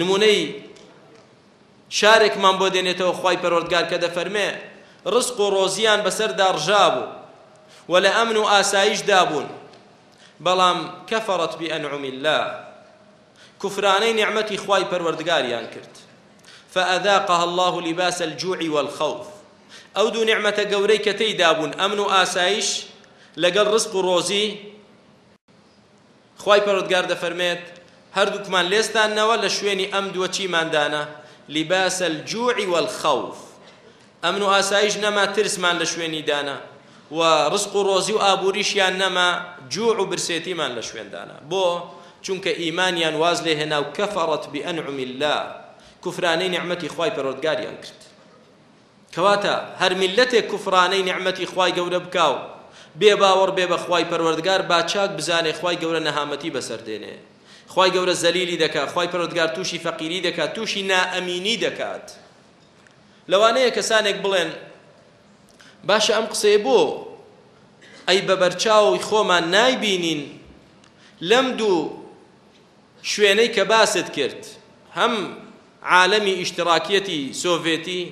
نمونەی شارێکمان بۆ دێنێتەوە خی پەرۆردگار کە دەفەرمێ ڕسق و ڕۆزیان بەسەردا ڕژا بوو و لە ئەمن و ئاساییشدا بوون بەڵام کەفەڕەت بئەنعمی الله کوفرانەی نعمەتی خی پەروەردگاریان کرد فأذاقها الله لباس الجوع والخوف ئەو دوو نعمەتە گەورەی کە تێیدا بوون ئەمن و ئاسایش لەگەڵ ڕسق و ڕۆزی خی پەرۆردگار دەفەرمێت هەردووکمان لێستانەوە لە شوێنی ئەم دووە چیماندانە لیباس الجوعی والخوف ئەمن و ئاسایش نەما ترسمان لە شوێنی دانا و ڕسق و ڕۆزی و ئابووریشیان نەما جوع و برسێتیمان لە شوێندانا بۆ چونکە ئیمانیان واز لێ هێنا و کەفەڕەت بئەنعم الله کوفرانەی نعمەتی خوای پەرۆتگاریان کرد کەواتە هەر میلەتێک کوفرانەی نعمەتی خوای گەورە بکاو بێ باوەڕ بێ بە خوای پەروەردگار با چاک بزانێ خوای گەورە نەهامەتی بەسەر دێنێ خی گەورە زەلیلی دەکات خی پەرۆدگار تووشی فەقیری دەکات تووشی نائەمینی دەکات لەوانەیە کەسانێک بڵێن باشە ئەم قسەیە بۆ ئەی بەبەرچاوی خۆمان نایبینین لەم دوو شوێنەی کە باست کرد هەم عالەمی ئیشتراکیەتی سۆڤێتی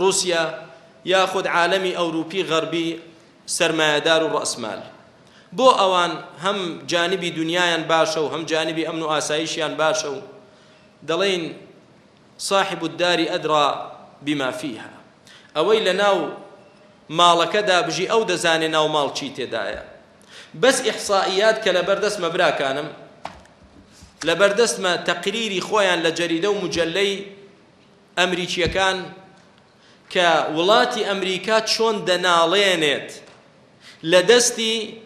رووسیا یاخود عالەمی ئەوروپی غەربی سەرمایەدار و ڕەسمال بۆ ئەوان هەم جانبی دنیایان باشە و هەم جانبی ئەمن و ئاسایشیان باشە و دەڵێن صاحب الداری ئەدرا بما فيها ئەوەی لە ناو ماڵەکەدا بژی ئەو دەزانێ ناو ماڵ چی تێدایە بەس ئیحسائیات کە لە بەردەستمە براکانم لە بەردەستمە تەقریری خۆیان لە جەریدە و مجللەی ئەمریکیەکان کە وڵاتی ئەمریکا چۆن دەناڵێنێت لە دەستی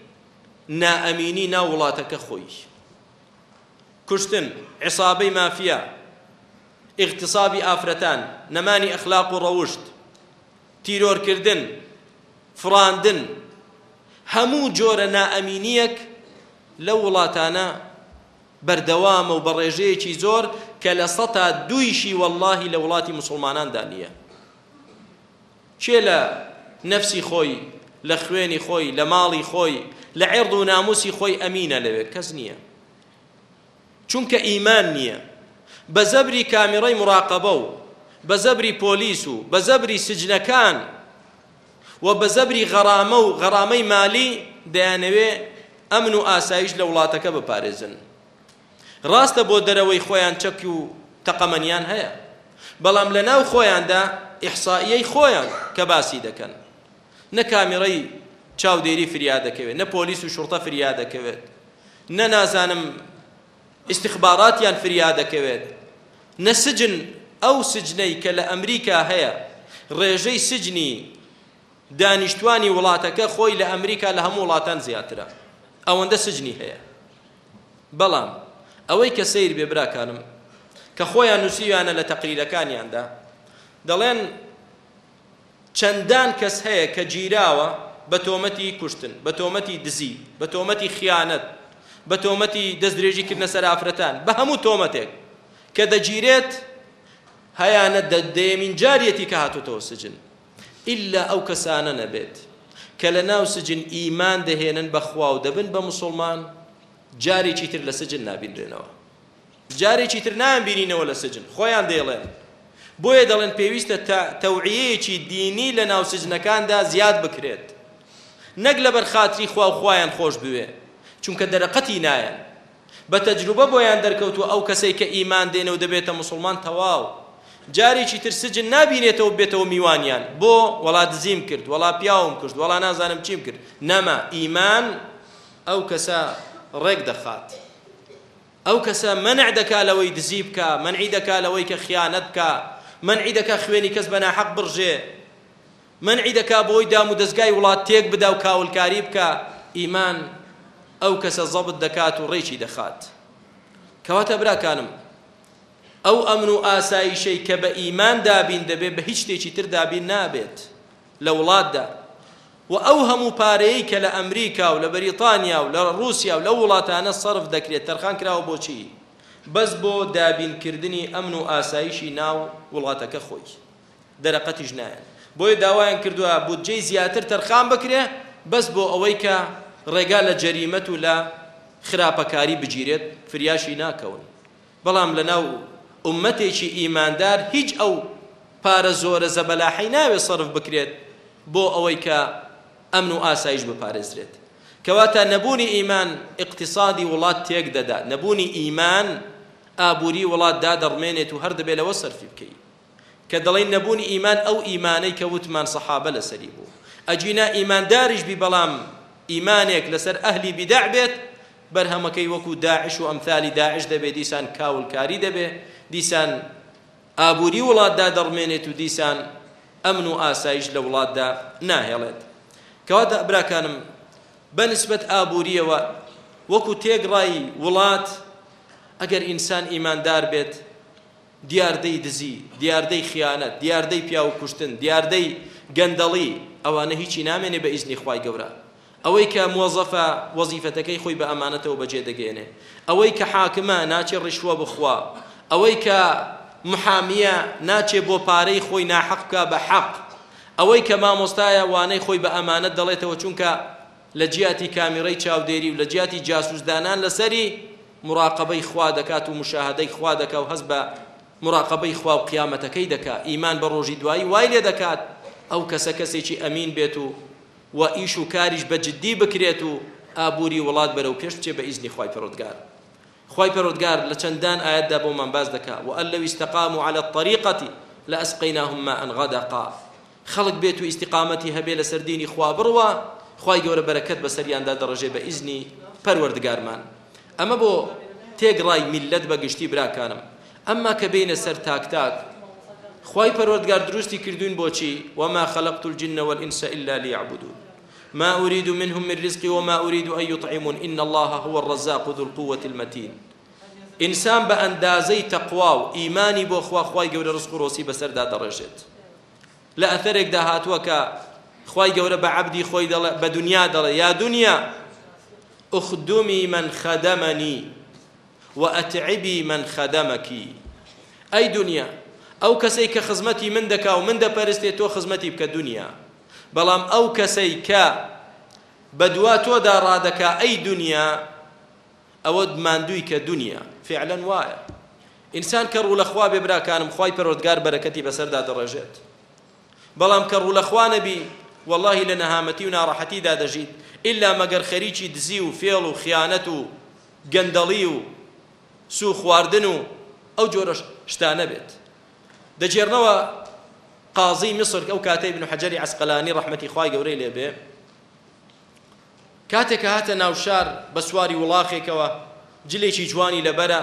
نائەمینی ناو وڵاتەکە خۆی کوشتن عسابەی مافیا اغتصابی ئافرەتان نەمانی ئەخلاق و ڕەوشت تیرۆرکردن فراندن هەموو جۆرە نائەمینیەک لە وڵاتانە بەردەوامە و بە ڕێژەیەکی زۆر کە لە سەتا دویشی واللهی لە وڵاتی مسلماناندا نییە کێ لە نەفسی خۆی لە خوێنی خۆی لە ماڵی خۆی لە عێرد و ناموسی خۆی ئەمینە لەوێ کەس نییە چونکە ئیمان نییە بە زەبری کامیڕەی مراقبە و بە زەبری پۆلیس و بە زەبری سجنەکان و بە زەبری غەرامە و غەرامەی مالی دەیانەوێ ئەمن و ئاسایش لە وڵاتەکە بپارێزن ڕاستە بۆ دەرەوەی خۆیان چەکی و تەقەمەنیان هەیە بەڵام لە ناو خۆیاندا ئیحسائیەی خۆیان کە باسی دەکەن نە کامیڕەی چاودێری فریا دەکەوێت نە پۆلیس و شورتە فریا دەکەوێت نە نازانم استخباراتیان فریا دەکەوێت نە سجن ئەو سجنەی کە لە ئەمریکا هەیە ڕێژەی سجنی دانیشتوانی وڵاتەکە خۆی لە ئەمریکا لە هەموو وڵاتان زیاترە ئەوەندە سجنی هەیە بەڵام ئەوەی کە سیر بێبراکانم کە خۆیان نووسیوانە لە تەقریرەکانیاندا دەڵێن چەندان کەس هەیە کە گیراوە بە تۆمەتی کوشتن بە تۆمەتی دزی بە تۆمەتی خیانەت بە تۆمەتی دەستدرێژیکردنە سەر ئافرەتان بە هەموو تۆمەتێک کە دەگیرێت هەیانە دەدەمین جارەتی کە هاتوتەوە سجن ئللا ئەو کەسانە نەبێت کە لە ناو سجن ئیمان دەهێنن بەخوا و دەبن بە مسلمان جارێکی تر لە سجن نابینرێنەوە جارێکی تر نامبینینەوە لە سجن خۆیان دەیڵێن بۆیە دەڵێن پێویستە تەوعەیەکی دینی لە ناو سجنەکاندا زیاد بکرێت نەک لە بەرخاتری خوا و خوایان خۆش بوێ چونکە دەرەقەتی نایە بە تەجروبە بۆیان دەرکەوتوە ئەو کەسێک کە ئیمان دێنە و دەبێتە مسلمان تەواو جارێکی تر سجن نابینێتەوە بێتەوە میوانیان بۆ وڵا دزیم کرد وڵا پیاوم کرد وڵا نازانم چیم کرد نەما ئیمان ئەو کەسە ڕێک دەخات ئەو کەسە منع دەکا لەوەی دزی بکە منعی دەکا لەوەی کە خیانەت بکە منعی دەکا خوێنی کەس بەناحەق بڕژێ منعی دەکا بۆی دام و دەستگای وڵات تێک بدا و کاولکاری بکە ئیمان ئەو کەسە زەبت دەکات و ڕێکی دەخات کەواتە براکانم ئەو ئەمن و ئاساییشەی کە بە ئیمان دابین دەبێت بە هیچ شتێکی تر دابین نابێت لە وڵاتدا و ئەو هەموو پارەیەی کە لە ئەمریکا و لە بەریتانیا و لە رووسیا و لە وڵاتانە سرف دەکرێت تەرخان کراوە بۆچی بەس بۆ دابینکردنی ئەمن و ئاساییشی ناو وڵاتەکە خۆی دەرەقەتیش نایەن بۆیە داوایان کردووە بودجەی زیاتر تەرخان بکرێ بەس بۆ ئەوەی کە ڕێگا لە جەریمەت و لە خراپەکاری بگیرێت فریاشی ناکەون بەڵام لە ناو ئومەتێکی ئیماندار هیچ ئەو پارە زۆرە زەبەلاحی ناوێ سرف بکرێت بۆ ئەوەی کە ئەمن و ئاسایش بپارێزرێت کەواتە نەبوونی ئیمان اقتصادی وڵات تێک دەدا نەبوونی ئیمان ئابووری وڵات دادەڕمێنێت و هەر دەبێت لەوە سەرفی بکەیت کە دەڵێن نەبوونی ئیمان ئەو ئیمانەی کە وتمان سەحابە لەسەری بوو ئەجینا ئیمانداریش بی بەڵام ئیمانێک لەسەر ئەهلی بیدع بێت بەرهەمەکەی وەکو داعش و ئەمثالی داعش دەبێت دیسان کاولکاری دەبێت دیسان ئابووری وڵاتدا دەڕمێنێت و دیسان ئەمن و ئاسایش لە وڵاتدا ناهێڵێت کەواتە ئەبراکانم بەنسبەت ئابووریەوە وەکو تێگڕایی وڵات ئەگەر ئینسان ئیماندار بێت دیاردەی دزی دیاردەی خیانەت دیاردەی پیا و کوشتن دیاردەی گەندەڵی ئەوانە هیچی نامێنێ بە ئیزنی خوای گەورە ئەوەی کە مۆزەفە وەزیفەتەکەی خۆی بە ئەمانەتەوە بەجێ دەگەێنێ ئەوەی کە حاکمە ناچێ ڕیشوە بخوا ئەوەی کە محامیە ناچێ بۆ پارەی خۆی ناحەقکە بە حەق ئەوەی کە مامۆستایە وانەی خۆی بە ئەمانەت دەڵێتەوە چونکە لە جیاتی کامیڕەی چاودێری و لە جیاتی جاسووسدانان لەسەری مراقبەی خوا دەکات و مشاهدەی خوا دەکە و هەست بە مراقبەی خوا و قیامەتەکەی دەکات ئیمان بە ڕۆژی دوایی وای لێ دەکات ئەو کەسە کەسێکی ئەمین بێت و و ئیش و کاریش بە جددی بکرێت و ئابووری وڵات بەرەو پێش بچێ بە ئیزنی خوای پەرۆتگار خوای پەرۆتگار لە چەندان ئاەتدا بۆمان باز دەکات و ئەل لەو استقاموا على الطريقة لأسقيناهم ماء غدقا خەڵک بێت و استقامەتی هەبێ لە سەردینی خوا بڕوە خوای گەورە بەرەکەت بە سەریاندا دەڕژێ بە ئیزنی پەروەردگارمان ئەمە بۆ تێگڕای میلەت بەگشتی براکانم ئەمما کە بینە سەر تاکتاک خی پەرۆردگار دروستی کردوین بۆچی وما خلقت الجن والإنس إلا ليعبدون ما أريد منهم من رزق وما أريد أن يطعمون إن الله هو الرزاق ذو القوة المتين ئینسان بە ئەندازەی تەقوا و ئیمانی بۆ خواخوای گەورە ڕسک و ڕۆسی بەسەردا دەڕێژێت لە ئەثەرێکدا هاتووە کە خی گەورە بە عبدی خۆی بە دنیا دەڵێ یا دنیا ئوخدومی من خەدەمەنی وأتعبي من خدمك أي دنيا ئەو کەسەی کە خزمەتی من دەکا و من دەپەرستێت تۆ خزمەتی بکە دنیا بەڵام ئەو کەسەی کە بە دوا تۆدا ڕادەکا ئەی دنیا ئەوە ماندووی کە دنیا فعلەن وایە ئینسان کە ڕوو لەخوا بێ براکانم خی پەرۆتگار بەرەکەتی بەسەردا دەڕێژێت بەڵام کە ڕوو لەخوا نەبی واللهی لە نەهامەتی و ناڕەحەتیدا دەژیت ئللا مەگەر خەریکی دزی و فێڵ و خیانەت و گەندەڵی و سو خواردن و ئەو جۆرە شتانە بێت دەجێرنەوە قازی مصر ئەو کاتەی بن حەجەری عسقەلانی ڕەحمەتی خوای گەورەی لێبێ کاتێک هاتە ناوشار بە سواری وڵاخێکەوە جلێکی جوانی لەبەرە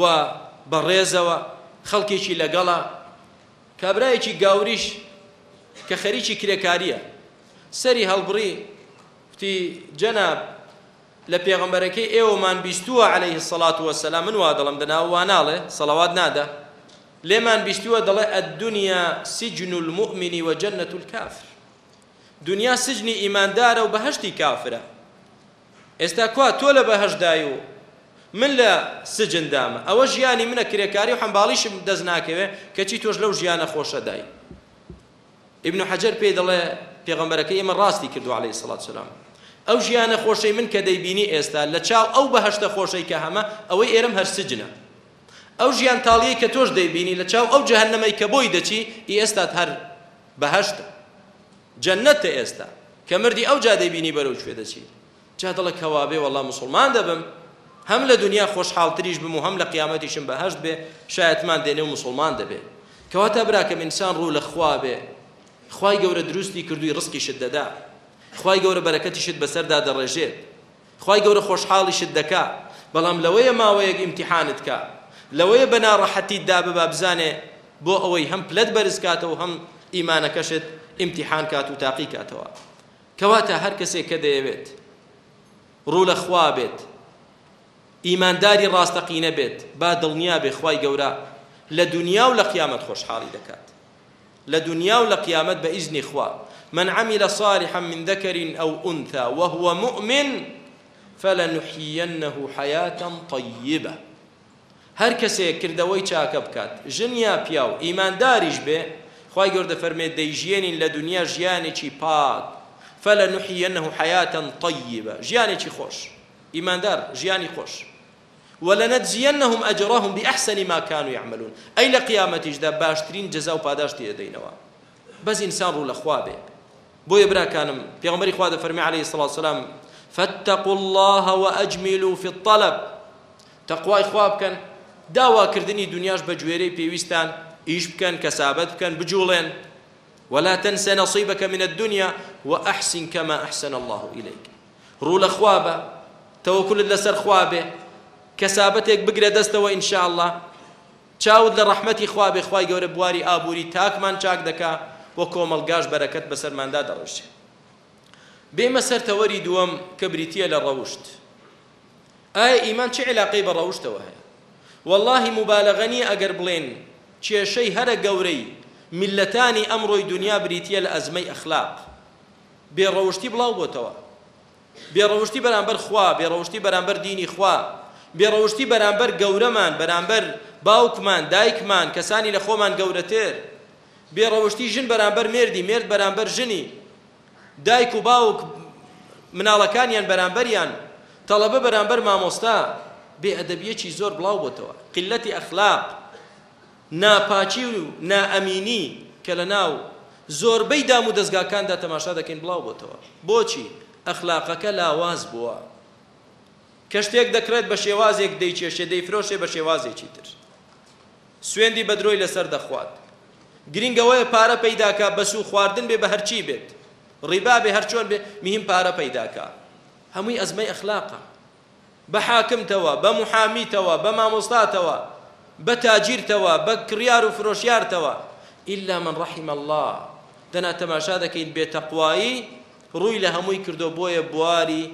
و بەڕێزەوە خەڵکێکی لەگەڵە کابرایەکی گاوریش کە خەریکی کرێکاریە سەری هەڵبڕی وتی جەناب لە پێغمبەرەکەی ئێوەمان بیستووە عليه الصلاة والسلام من وا دەڵم دەناو وا ناڵێ سەڵەوات نادا لێمان بیستووە دەڵێ ئەدونیا سجن المؤمن و جەنەت الكافر دنیا سجنی ئیماندارە و بەهشتی کافرە ئێستا کوا تۆ لە بەهشدای و من لە سجندامە ئەوە ژیانی منە کرێکاری و حەمباڵیشم دەست ناکەوێ کەچی تۆش لەو ژیانە خۆشەدای ئبن حەجەر پێی دەڵێ پێغەمبەرەکەی ئێمە ڕاستی کردو عليه الصلاة والسلام ئەو ژیانە خۆشەی من کە دەیبینی ئێستا لە چاو ئەو بەهشتە خۆشەی کە هەمە ئەوەی ئێرم هەر سجنە ئەو ژیان تاڵیەی کە تۆش دەیبینی لە چاو ئەو جەهەنەمەی کە بۆی دەچی ئی ئێستات هەر بەهشتە جەنەتە ئێستا کە مردی ئەو جا دەیبینی بەرەو کوێ دەچی جا دەڵە کەوابێ وەڵا مسلمان دەبم هەم لە دنیا خۆشحاڵتریش بم و هەم لە قیامەتیشم بەهشت بێ شایەتمان دێنێ و مسلمان دەبێ کەواتە براکەم ئینسان ڕوو لە خوا بێ خوای گەورە دروستی کردووی ڕسکیشت دەدا خی گەورە بەرەکەتیشت بەسەردا دەڕێژێت خی گەورە خۆشحاڵیشت دەکا بەڵام لەوەیە ماوەیەک ئیمتحانت کا لەوەیە بەناڕەحەتیت دا ببا بزانێ بۆ ئەوەی هەم پلەت بەرزکاتەوە هەم ئیمانەکەشت ئیمتحان کات و تاقی کاتەوە کەواتە هەر کەسێک کە دەیەوێت ڕوو لە خوا بێت ئیمانداری ڕاستەقینە بێت با دڵنیا بێ خی گەورە لە دنیا و لە قیامەت خۆشحاڵی دەکات لە دنیا و لە قیامەت بە ئیزنی خوا من عمل صالحا من ذكر أو أنثى وهو مؤمن فلنحيينه حياة طيبة هر کسی کردەوەی چاکە بکات ژنیا پیا و ئیمانداریش بێ خی گەوردە فەرمێت دەیژێنین لە دنیا ژیانێکی پاک فەلە نوحیەنه حیاتەن طیبە ژیانێکی خۆش ئیماندار ژیانی خۆش ولنجزينهم أجرهم بأحسن ما كانوا يعملون أي لقيامة جدا باشترين جزاء وباداش تيدينوا بس إنسان رو لخوابه بۆ یبراکانم پێغمبەری خوا دەفەرمی عليه الصلاة والسلام فاتقوا الله واجملوا في الطلب تقوای خوا بکەن داواکردنی دنیاش بە گوێرەی پێویستان ئیش بکەن کەسابەت بکەن بجوڵێن ولا تنسى نصيبك من الدنيا وأحسن كما أحسن الله إليك رول خوابة توكل لسر خوابه كسابتك بقرة دستوى إن شاء الله چاود لە ڕەحمەتی خوا بێ خوای گەورە بواری ئابووری تاکمان چاک دەکا بۆ کۆمەلگاش بەرەکەت بەسەرماندا دەڕۆشتێ بێمە سەر تەوەری دووەم کە بریتە لە ڕەوشت ئایا ئیمان چه علاقەی بە ڕەوشتەوە هەیە واللهی مبالغەنی ئەگەر بڵێن کێشەی هەرە گەورەی میلەتانی ئەمڕۆی دنیا بریتە لە ئەزمەی ئەخلاق بێڕەوشتی بڵاو بۆتەوە بێڕەوشتی بەرامبەر خوا بێڕەوشتی بەرامبەر دینی خوا بێڕەوشتی بەرامبەر گەورەمان بەرامبەر باوکمان دایکمان کەسانی لە خۆمان گەورەتر بێڕەوشتی ژن بەرامبەر مێردی مێرد بەرامبەر ژنی دایک و باوک مناڵەکانیان بەرامبەریان تەڵەبە بەرامبەر مامۆستا بێ ئەدەبیەکی زۆر بڵاو بۆتەوە قلەتی ئەخلاق ناپاچی و نائەمینی کە لە ناو زۆربەی دام و دەستگاکاندا تەماشا دەکەین بڵاو بۆتەوە بۆچی ئەخلاقەکە لاواز بووە کە شتێک دەکرێت بە شێوازێک دەیچێشێ دەیفرۆشێ بە شێوازێکی تر سوێندی بەدرۆی لەسەر دەخوات گرنگەوەیە پارە پەیداکە بە سوو خواردن بێ بە هەرچی بێت ڕیبا بێ هەرچۆن بێ مهم پارە پەیداکە هەمووی ئەزمەی ئەخلاقە بە حاکمتەوە بە محامیتەوە بە مامۆستاتەوە بە تاجیرتەوە بە کڕیار و فرۆشیارتەوە ئللا من ڕحیم الله دەنا تەماشا دەکەین بێتەقوایی ڕووی لە هەمووی کردو بۆیە بواری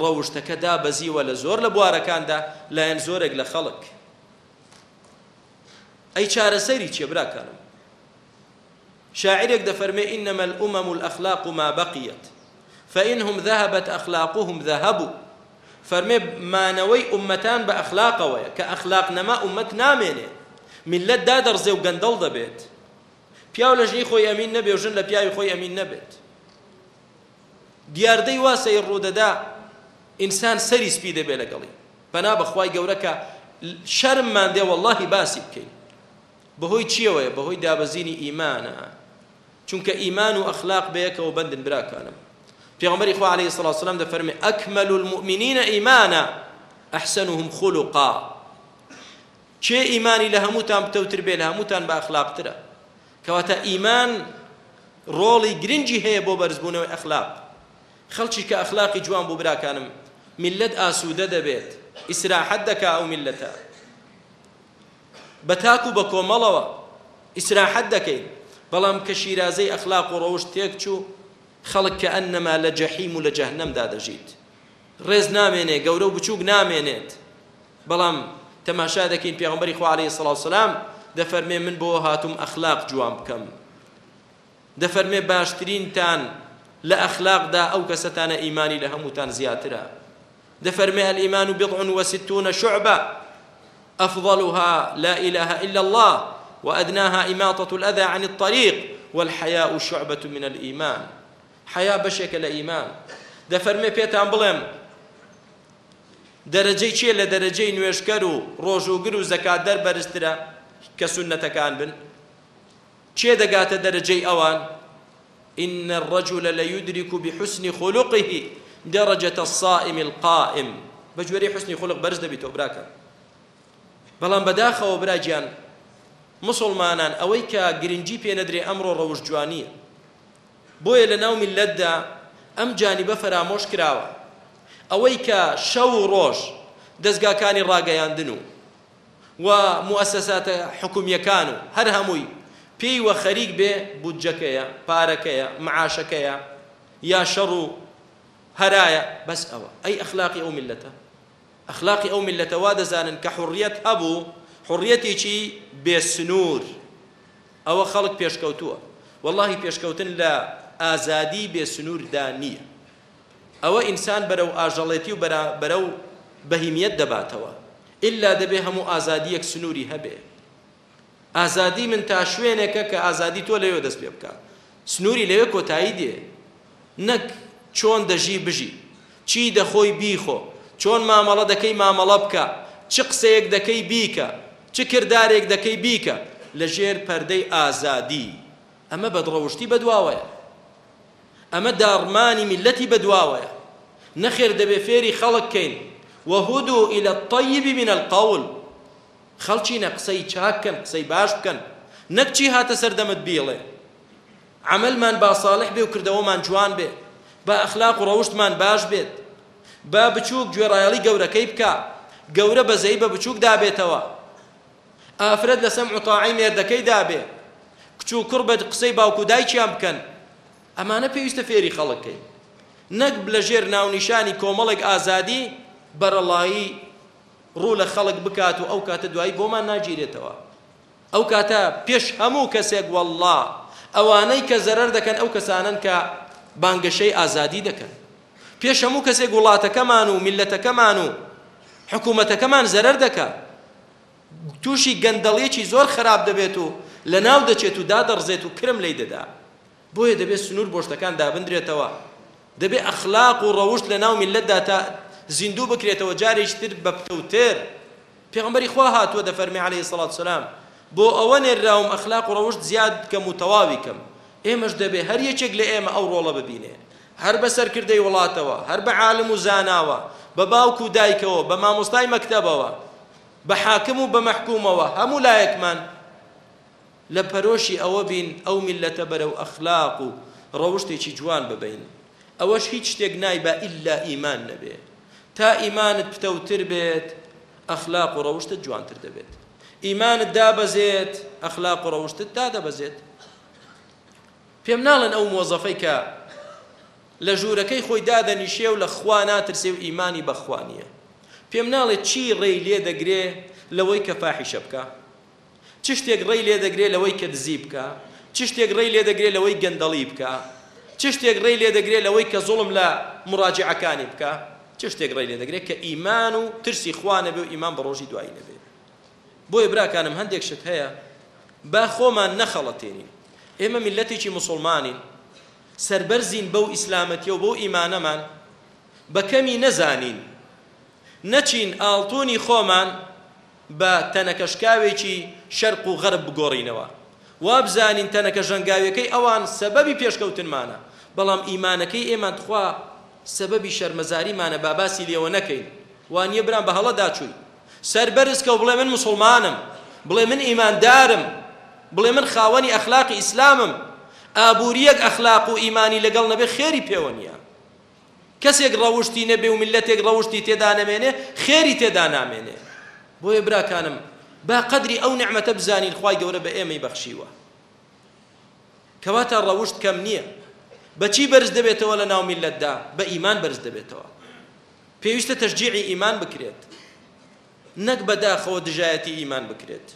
ڕەوشتەکەدا بەزیوە لە زۆر لە بوارەکاندا لایەن زۆرێک لە خەڵک ئەی چارەسەری چێ براکانم شاعرك دفرمي إنما الأمم الأخلاق ما بقيت فإنهم ذهبت أخلاقهم ذهبوا فرمي ما نوي أمتان بأخلاق ويا كأخلاق نما أمت نامينه ملت دا درزي وقندل دبيت پیاو لەژنی خۆی ئەمین نەبێ و ژن لە پیاوی خۆی ئەمین نەبێت دیاردەی واسەی ڕوودەدا ئینسان سەری سپی دەبێت لەگەڵی بەنا بەخوای گەورەکە شەرممان دێ وەڵڵاهی باسی بکەین بەهۆی چیەوەیە بەهۆی دابەزینی ئیمانە چونکە ئیمان و ئەخلاق بەیەکەوە بەندن براکانم پێغەمبەری خوا عەلەیهی سڵا سلام دەفەرمێ ئەکمەل المؤمنینە ئیمانە ئەحسەنهم خوڵقا کێ ئیمانی لە هەمووتان بتەوتر بێ لە هەمووتان بە ئەخلاقترە کەواتە ئیمان ڕۆڵی گرنگی هەیە بۆ بەرزبوونەوەی ئەخلاق خەڵکی کە ئەخلاقی جوان بۆ براکانم ملت ئاسوودە دەبێت ئیسراحەت دەکا ئەو ملەتە بە تاک و بە کۆمەڵەوە ئیسراحەت دەکەین بەڵام کە شیرازەی ئەخلاق و ڕەوش تێک چوو خەڵک کە ئەنەما لە جەحیم و لە جەهنەمدا دەژیت ڕێز نامێنێ گەورە و بچووک نامێنێت بەڵام تەماشا دەکەین پێغمبەری خوا عەلەیهی سڵاو سلام دەفەرمێ من بۆ هاتوم ئەخلاق جوان بکەم دەفەرمێ باشترینتان لە ئەخلاقدا ئەو کەسەتانە ئیمانی لە هەمووتان زیاترە دەفەرمێ ئەلئیمان بضع و ستون شعبە ئەفضلها لا إله إلا الله وأدناها إماطة الأذى عن الطريق والحياء شعبة من الإيمان حياء بشك لإيمان دەفەرمێ پێتان بڵێم دەرەجەی چیە لە دەرەجەی نوێشکەر و ڕۆژوگر و زەکات دەر بەرزترە کە سنەتەکان بن چێ دەگاتە دەرەجەی ئەوان إن الرجل ليدرك بحسن خلقه درجة الصائم القائم بجوري حسن خلق برز دبي توبراك بلان بداخه وبراجيان مسلمانان ئەوەی کە گرنگی پێ نەدرێ ئەمڕۆ ڕەوش جوانیە بۆیە لە ناو میلەتدا ئەم جانیبە فەرامۆش کراوە ئەوەی کە شەو و ڕۆژ دەستگاکانی ڕاگەیاندن و و مؤسساتە حکومیەکان و هەر هەمووی پێی وە خەریک بێ بودجەکەیە پارەکەیە معاشەکەیە یا شەڕ و هەرایە بەس ئەوە ئەی ئەخلاقی ئەو میلەتە ئەخلاقی ئەو میلەتە وا دەزانن کە حڕیەت هەبوو حڕەتێکی بێسنوور ئەوە خەڵک پێشکەوتووە واللهی پێشکەوتن لە ئازادی بێسنووردا نییە ئەوە ئینسان بەرەو ئاژەڵێتی و بەرەو بەهیمیت دەباتەوە ئللا دەبێ هەموو ئازادی یەک سنووری هەبێ ئازادی من تا شوێنێکە کە ئازادی تۆ لەوێ دەست پێ بکە سنووری لەوێ کۆتایی دێ نەک چۆن دەژی بژی چی دەخۆی بیخۆ چۆن مامەڵە دەکەی مامەڵە بکە چ قسەیەک دەکەی بیکە چ کردارێک دەکەی بیکە لە ژێر پەردەی ئازادی ئەمە بەدڕەوشتی بەدواوەیە ئەمە داڕمانی میلەتی بەدواوەیە نەخێر دەبێ فێری خەڵککەین وهدوا إلى الطيب من القول خەڵکی نە قسەی چاککەن قسەی باش بکەن نەکچی هاتە سەردەمت بیڵێ عملمان با صالح بێ و کردەوەمان جوان بێ با ئەخلاق و ڕەوشتمان باش بێت با بچووک گوێڕایەڵی گەورەکەی بکە گەورە بەزەی بە بچووک دابێتەوە ئافرەت لە سەم عتاعی مێردەکەی دابێ کچوو کوڕبەت قسەی باوکو دایکیان بکەن ئەمانە پێویستە فێری خەڵەکەی نەک لەژێر ناونیشانی کۆمەڵێک ئازادی بەرەڵایی ڕوو لە خەڵک بکات و ئەو کاتە دوایی بۆمان ناگیرێتەوە ئەو کاتە پێش هەموو کەسێک وەڵڵا ئەوانەی کە زەرەر دەکەن ئەو کەسانن کە بانگەشەی ئازادی دەکەن پێش هەموو کەسێک وڵاتەکەمان و میلەتەکەمان و حکوومەتەکەمان زەرەر دەکات تووشی گەندەڵێکی زۆر خراپ دەبێت و لە ناو دەچێت و دادەڕزێت و کرم لی دەدا بۆیە دەبێت سنوور بۆشتەکان دابدرێتەوە دەبێت ئەخلاق و ڕەوشت لە ناو میلەتدا تا زیندوو بکرێتەوە جارێکتر بە پتەوتر پێغمبەری خوا هاتووە دەفەرمی عليه سڵات سلام بۆ ئەوە نێراوم ئەخلاق و ڕەوشت زیاد کەم و تەواوی کەم ئێمەش دەبێت هەر یەکێک لە ئێمە ئەو ڕۆڵە ببینێ هەر بە سەرکردەی وڵاتەوە هەر بە عالم و زاناوە بە باوک و دایکەوە بە مامۆستای مەکتەبەوە بە حاکم و بە مەحکومەوە هەموو لایەکمان لە پەرۆشی ئەوە بین ئەو میلەتە بەرەو ئەخلاق و ڕەوشتێکی جوان ببین ئەوەش هیچ شتێک نایبە ئللا ئیمان نەبێ تا ئیمانت پتەوتر بێت ئەخلاق و ڕەوشتت جوانتر دەبێت ئیمانت دابەزێت ئەخلاق و ڕەوشتت تا دەبەزێت پێم ناڵن ئەو مۆزەفەی کە لە ژوورەکەی خۆی دادەنیشێ و لە خوا ناترسێ و ئیمانی بەخوانیە پێم ناڵێت چی ڕێی لێ دەگرێ لەوەی کە فاحیشە بکە چ شتێک ڕێی لێ دەگرێ لەوەی کە دزی بکە چ شتێک ڕێی لێ دەگرێ لەوەی گەندەڵی بکە چ شتێک ڕێی لێ دەگرێ لەوەی کە زوڵم لە مراجعەکانی بکە چ شتێک ڕێی لێ دەگرێت کە ئیمان و ترسی خوا نەبێ و ئیمان بە ڕۆژی دوایی نەبێت بۆیە براکانم هەندێک شت هەیە با خۆمان نەخەڵەتێنین ئێمە میلەتێکی مسلمانین سربەرزین بەو ئیسلامەتی و بەو ئیمانەمان بە کەمی نەزانین نەچین ئاڵتونی خۆمان بە تەنەکەشکاوێکی شەرق و غەرب بگۆڕینەوە وابزانین تەنەکە ژەنگاویەکەی ئەوان سەبەبی پێشکەوتنمانە بەڵام ئیمانەکەی ئێمان خوا سەبەبی شەرمەزاریمانە باباسی لێەوە نەکەین وانیە بران بە هەڵەدا چووی سربەرزکە و بڵێ من مسلمانم بڵێ من ئیماندارم بڵێ من خاوەنی ئەخلاقی ئیسلامم ئابووریەک ئەخلاق و ئیمانی لەگەڵ نەبێ خێری پێوە نیە کەسێک ڕەوشتی نەبێ و ملەتێک ڕەوشتی تێدا نەمێنێ خێری تێدا نامێنێ بۆیە براکانم با قدری ئەو نعمەتە بزانین خوای گەورە بە ئێمەی بەخشیوە کەواتە ڕەوشت کەم نییە بەچی بەرز دەبێتەوە لە ناو میلەتدا بە ئیمان بەرز دەبێتەوە پێویستە تەشجیعی ئیمان بکرێت نەک بەداخەوە دژایەتی ئیمان بکرێت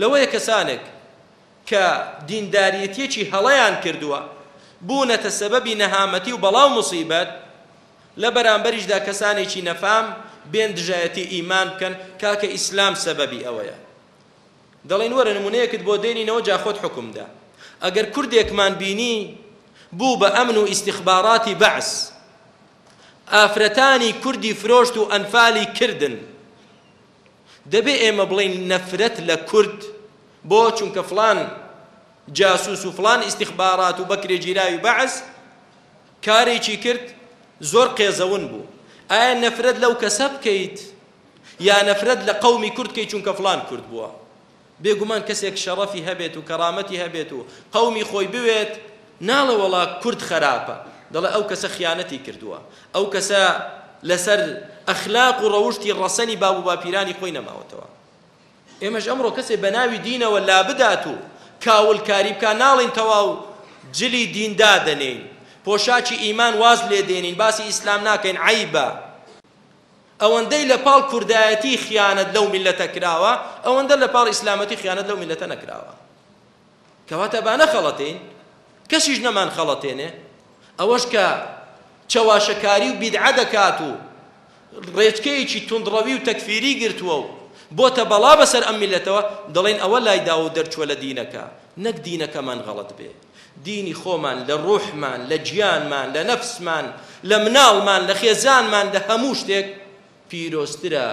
لەوەیە کەسانێک کە دینداریەتیەکی هەڵەیان کردووە بوونەتە سەبەبی نەهامەتی و بەڵاو مصیبەت لە بەرامبەریشدا کەسانێکی نەفام بێن دژایەتی ئیمان بکەن کاکە ئیسلام سەبەبی ئەوەیە دەڵێن وەرە نمونەیەکت بۆ دێنینەوە جاخۆت حکمدا ئەگەر کوردێکمان بینی بوو بە ئەمن و ئیسیخباراتی بەعس ئافرەتانی کوردی فرۆشت و ئەنفالی کردن دەبێ ئێمە بڵین نەفرەت لە کورد بۆ چونکە فلان جاسوس و فلان استخبارات و بەکرێ جیراوی بەعس کارێکی کرد زۆر قێزەون بوو ئایا نەفرەت لەو کەسە بکەیت یا نەفرەت لە قەومی کوردکەی چونکە فلان کورد بووە بێگومان کەسێک شەڕەفی هەبێت و کەرامەتی هەبێت و قەومی خۆی بوێت ناڵە وەڵا کورد خراپە دەڵێ ئەو کەسە خیانەتی کردووە ئەو کەسە لەسەر ئەخلاق و ڕەوشتی ڕەسەنی باب و باپیرانی خۆی نەماوەتەوە ئێمەش ئەمڕۆ کەسێک بە ناوی دینەوە لا بدات و کاولکاری بکە ناڵین تەواو جلی دیندا دەنێین پۆشاکی ئیمان واز لێ دێنین باسی ئیسلام ناکەین عیبە ئەوەندەی لە پاڵ کوردایەتی خیانەت لەو میلەتە کراوە ئەوەندە لە پاڵ ئیسلامەتی خیانەت لەو میلەتە نەکراوە کەواتە با نەخەڵەتین کەسیش نەمان خەڵەتێنێ ئەوەش کە چەواشەکاری و بیدعە دەکات و ڕێچکەیەکی توندڕەوی و تەکفیری گرتووە و بۆتە بەڵا بەسەر ئەم میلەتەوە دەڵێن ئەوە لای داو دەرچوە لە دینەکە نەک دینەکەمان غەڵت بێ دینی خۆمان لە ڕوحمان لە گیانمان لە نەفسمان لە مناڵمان لە خێزانمان لە هەموو شتێک پیرۆسترە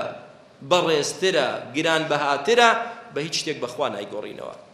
بەڕێسترە گرانبەهاترە بە هیچ شتێک بەخوا نایگۆڕینەوە